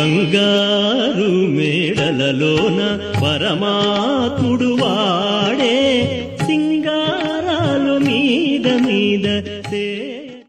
బంగారు మేడలలోన పరమాత్ముడు వాడే సింగారాలు మీద మీద తే